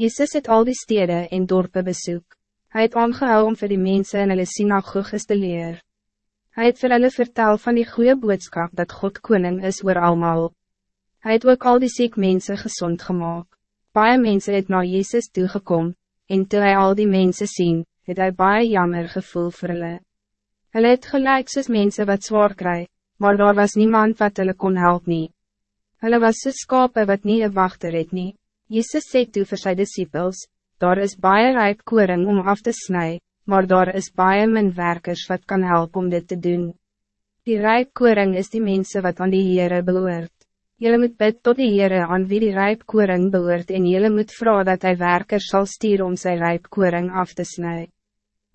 Jezus het al die steden en dorpen bezoek. Hij het aangehou om voor die mensen in hulle synagoges te leer. Hij het vir hulle vertel van die goede boodschap dat God koning is oor almal. Hij het ook al die ziek mensen gezond gemaakt. Baie mensen het naar Jezus toegekom, en toe hy al die mensen zien, het hy baie jammer gevoel vir hulle. Hulle het gelijk soos mense wat zwaar kry, maar daar was niemand wat hulle kon help nie. Hulle was soos skape wat nie een wachter het nie. Jezus sê toe vir sy disciples, daar is baie rijp koring om af te snijden, maar daar is baie min werkers wat kan helpen om dit te doen. Die rijp koring is die mensen wat aan die Heere beloert. Jelle moet bid tot die Heere aan wie die rijp koring behoort en jelle moet vragen dat hij werkers zal stieren om zijn rijp koring af te snijden.